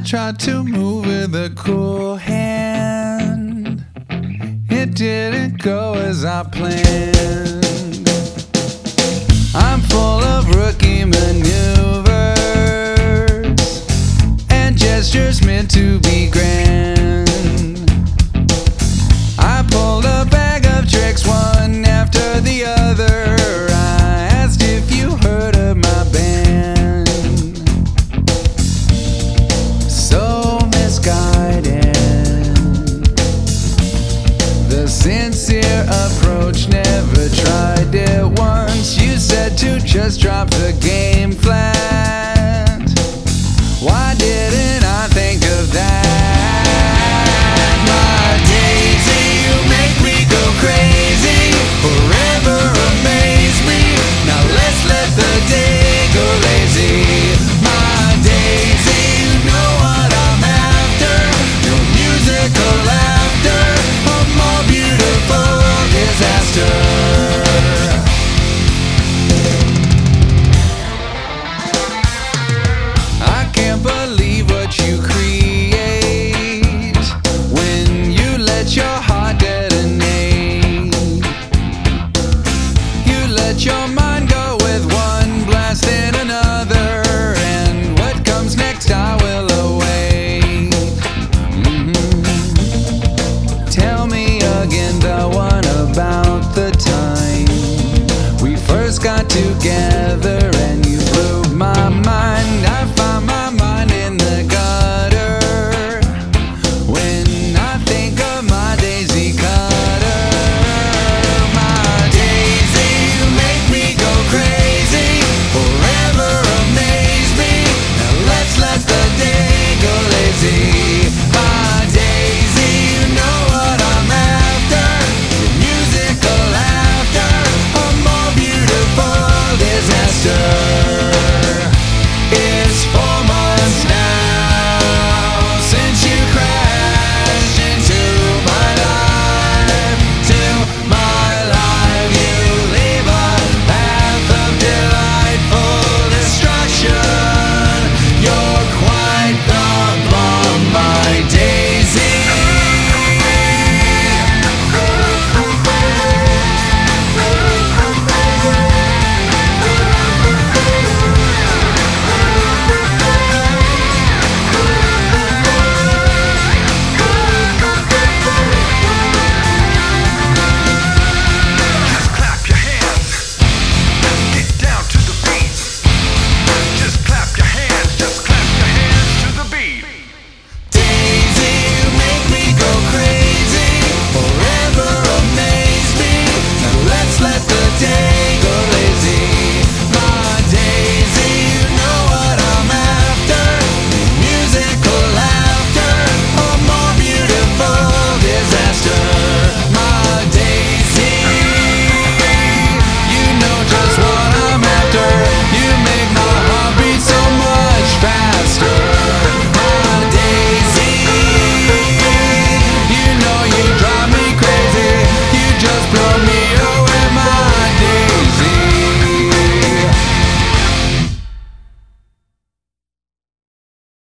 tried to move with a cool hand. It didn't go as I planned. I'm full of rookie maneuvers The sincere approach never tried it once. You said to just drop the game together.